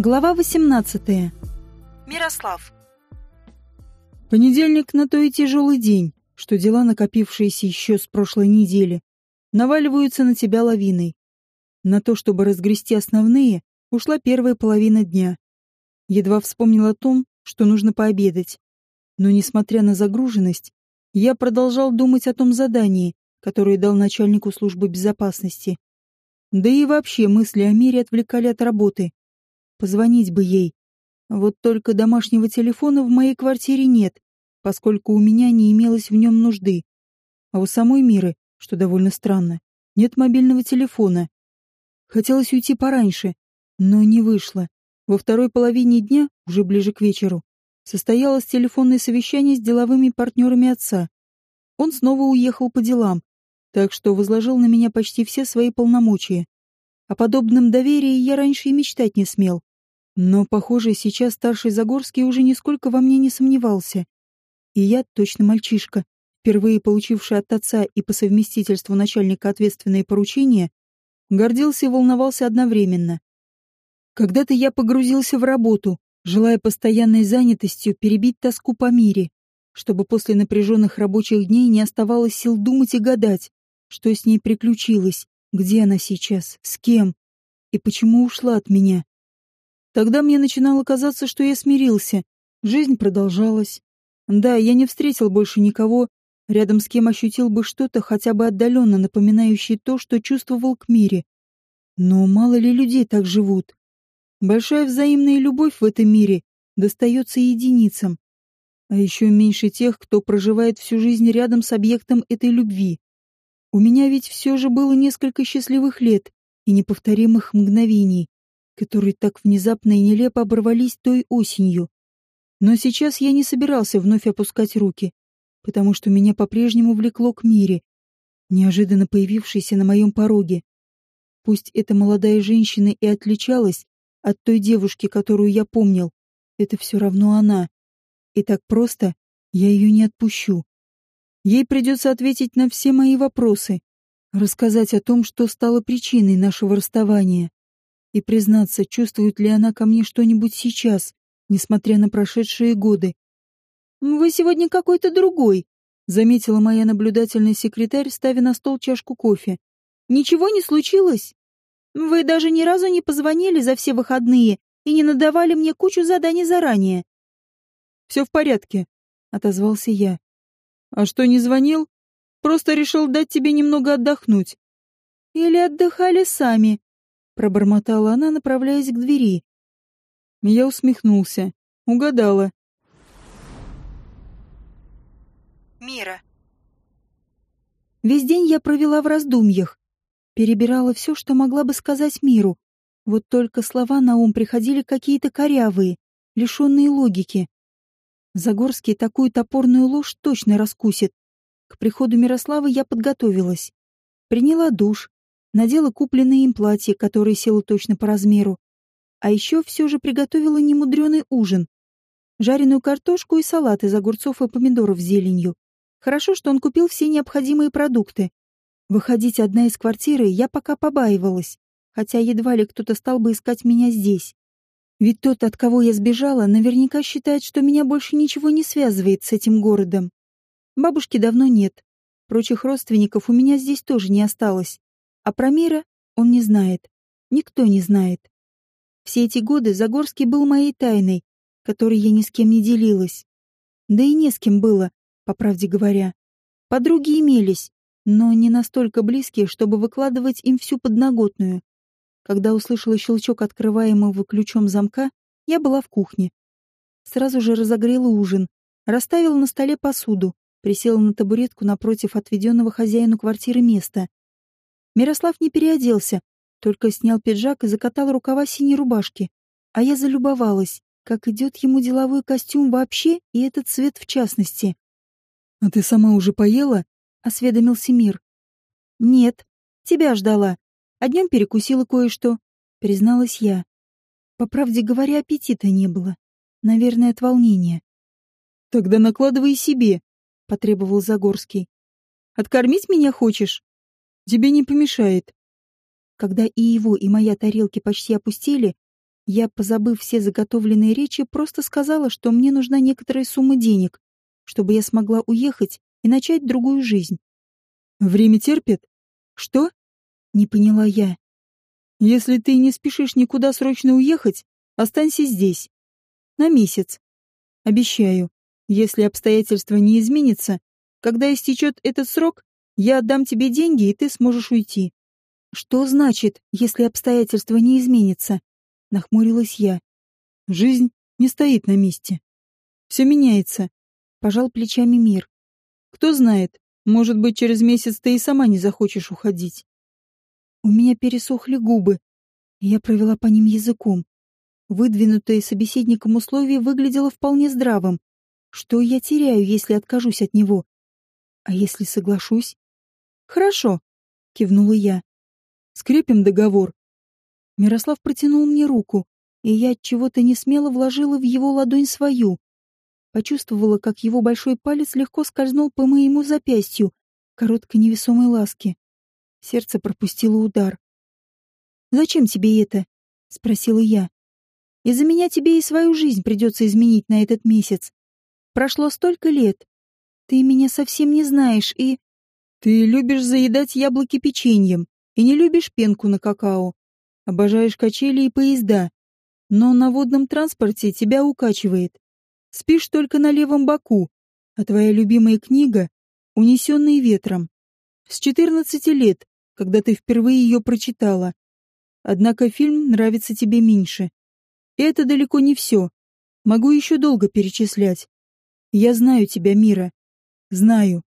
Глава 18. Мирослав. Понедельник на то и тяжелый день, что дела, накопившиеся еще с прошлой недели, наваливаются на тебя лавиной. На то, чтобы разгрести основные, ушла первая половина дня. Едва вспомнил о том, что нужно пообедать. Но, несмотря на загруженность, я продолжал думать о том задании, которое дал начальнику службы безопасности. Да и вообще мысли о мире отвлекали от работы. Позвонить бы ей. Вот только домашнего телефона в моей квартире нет, поскольку у меня не имелось в нем нужды. А у самой Миры, что довольно странно, нет мобильного телефона. Хотелось уйти пораньше, но не вышло. Во второй половине дня, уже ближе к вечеру, состоялось телефонное совещание с деловыми партнерами отца. Он снова уехал по делам, так что возложил на меня почти все свои полномочия. О подобном доверии я раньше и мечтать не смел. Но, похоже, сейчас старший Загорский уже нисколько во мне не сомневался. И я, точно мальчишка, впервые получивший от отца и по совместительству начальника ответственные поручения, гордился и волновался одновременно. Когда-то я погрузился в работу, желая постоянной занятостью перебить тоску по мире, чтобы после напряженных рабочих дней не оставалось сил думать и гадать, что с ней приключилось, где она сейчас, с кем и почему ушла от меня. Тогда мне начинало казаться, что я смирился. Жизнь продолжалась. Да, я не встретил больше никого, рядом с кем ощутил бы что-то хотя бы отдаленно напоминающее то, что чувствовал к мире. Но мало ли людей так живут. Большая взаимная любовь в этом мире достается единицам. А еще меньше тех, кто проживает всю жизнь рядом с объектом этой любви. У меня ведь все же было несколько счастливых лет и неповторимых мгновений которые так внезапно и нелепо оборвались той осенью. Но сейчас я не собирался вновь опускать руки, потому что меня по-прежнему влекло к мире, неожиданно появившейся на моем пороге. Пусть эта молодая женщина и отличалась от той девушки, которую я помнил, это все равно она. И так просто я ее не отпущу. Ей придется ответить на все мои вопросы, рассказать о том, что стало причиной нашего расставания и признаться, чувствует ли она ко мне что-нибудь сейчас, несмотря на прошедшие годы. «Вы сегодня какой-то другой», — заметила моя наблюдательная секретарь, ставя на стол чашку кофе. «Ничего не случилось? Вы даже ни разу не позвонили за все выходные и не надавали мне кучу заданий заранее». «Все в порядке», — отозвался я. «А что, не звонил? Просто решил дать тебе немного отдохнуть». «Или отдыхали сами», пробормотала она, направляясь к двери. Я усмехнулся. Угадала. Мира. Весь день я провела в раздумьях. Перебирала все, что могла бы сказать миру. Вот только слова на ум приходили какие-то корявые, лишенные логики. Загорский такую топорную ложь точно раскусит. К приходу Мирослава я подготовилась. Приняла душ, надела купленное им платье, которое село точно по размеру. А еще все же приготовила немудреный ужин. Жареную картошку и салат из огурцов и помидоров с зеленью. Хорошо, что он купил все необходимые продукты. Выходить одна из квартиры я пока побаивалась, хотя едва ли кто-то стал бы искать меня здесь. Ведь тот, от кого я сбежала, наверняка считает, что меня больше ничего не связывает с этим городом. Бабушки давно нет. Прочих родственников у меня здесь тоже не осталось. А про мира он не знает. Никто не знает. Все эти годы Загорский был моей тайной, которой я ни с кем не делилась. Да и не с кем было, по правде говоря. Подруги имелись, но не настолько близкие, чтобы выкладывать им всю подноготную. Когда услышала щелчок открываемого ключом замка, я была в кухне. Сразу же разогрела ужин, расставила на столе посуду, присела на табуретку напротив отведенного хозяину квартиры места. Мирослав не переоделся, только снял пиджак и закатал рукава синей рубашки. А я залюбовалась, как идет ему деловой костюм вообще и этот цвет в частности. «А ты сама уже поела?» — осведомился Мир. «Нет, тебя ждала. А днем перекусила кое-что», — призналась я. По правде говоря, аппетита не было. Наверное, от волнения. «Тогда накладывай себе», — потребовал Загорский. «Откормить меня хочешь?» Тебе не помешает. Когда и его, и моя тарелки почти опустили, Я, позабыв все заготовленные речи, просто сказала, что мне нужна некоторая сумма денег, чтобы я смогла уехать и начать другую жизнь. Время терпит? Что? Не поняла я. Если ты не спешишь никуда срочно уехать, останься здесь. На месяц. Обещаю, если обстоятельства не изменятся, когда истечет этот срок, я отдам тебе деньги, и ты сможешь уйти. Что значит, если обстоятельства не изменятся? Нахмурилась я. Жизнь не стоит на месте. Все меняется. Пожал плечами мир. Кто знает, может быть, через месяц ты и сама не захочешь уходить. У меня пересохли губы. Я провела по ним языком. Выдвинутое собеседником условие выглядело вполне здравым. Что я теряю, если откажусь от него? А если соглашусь? Хорошо, кивнула я. Скрепим договор. Мирослав протянул мне руку, и я от чего-то не смело вложила в его ладонь свою. Почувствовала, как его большой палец легко скользнул по моему запястью, короткой невесомой ласки. Сердце пропустило удар. «Зачем тебе это?» — спросила я. «Из-за меня тебе и свою жизнь придется изменить на этот месяц. Прошло столько лет. Ты меня совсем не знаешь и...» «Ты любишь заедать яблоки печеньем и не любишь пенку на какао. Обожаешь качели и поезда. Но на водном транспорте тебя укачивает. Спишь только на левом боку, а твоя любимая книга — «Унесенные ветром». С 14 лет, когда ты впервые ее прочитала. Однако фильм нравится тебе меньше. И это далеко не все. Могу еще долго перечислять. Я знаю тебя, Мира. Знаю.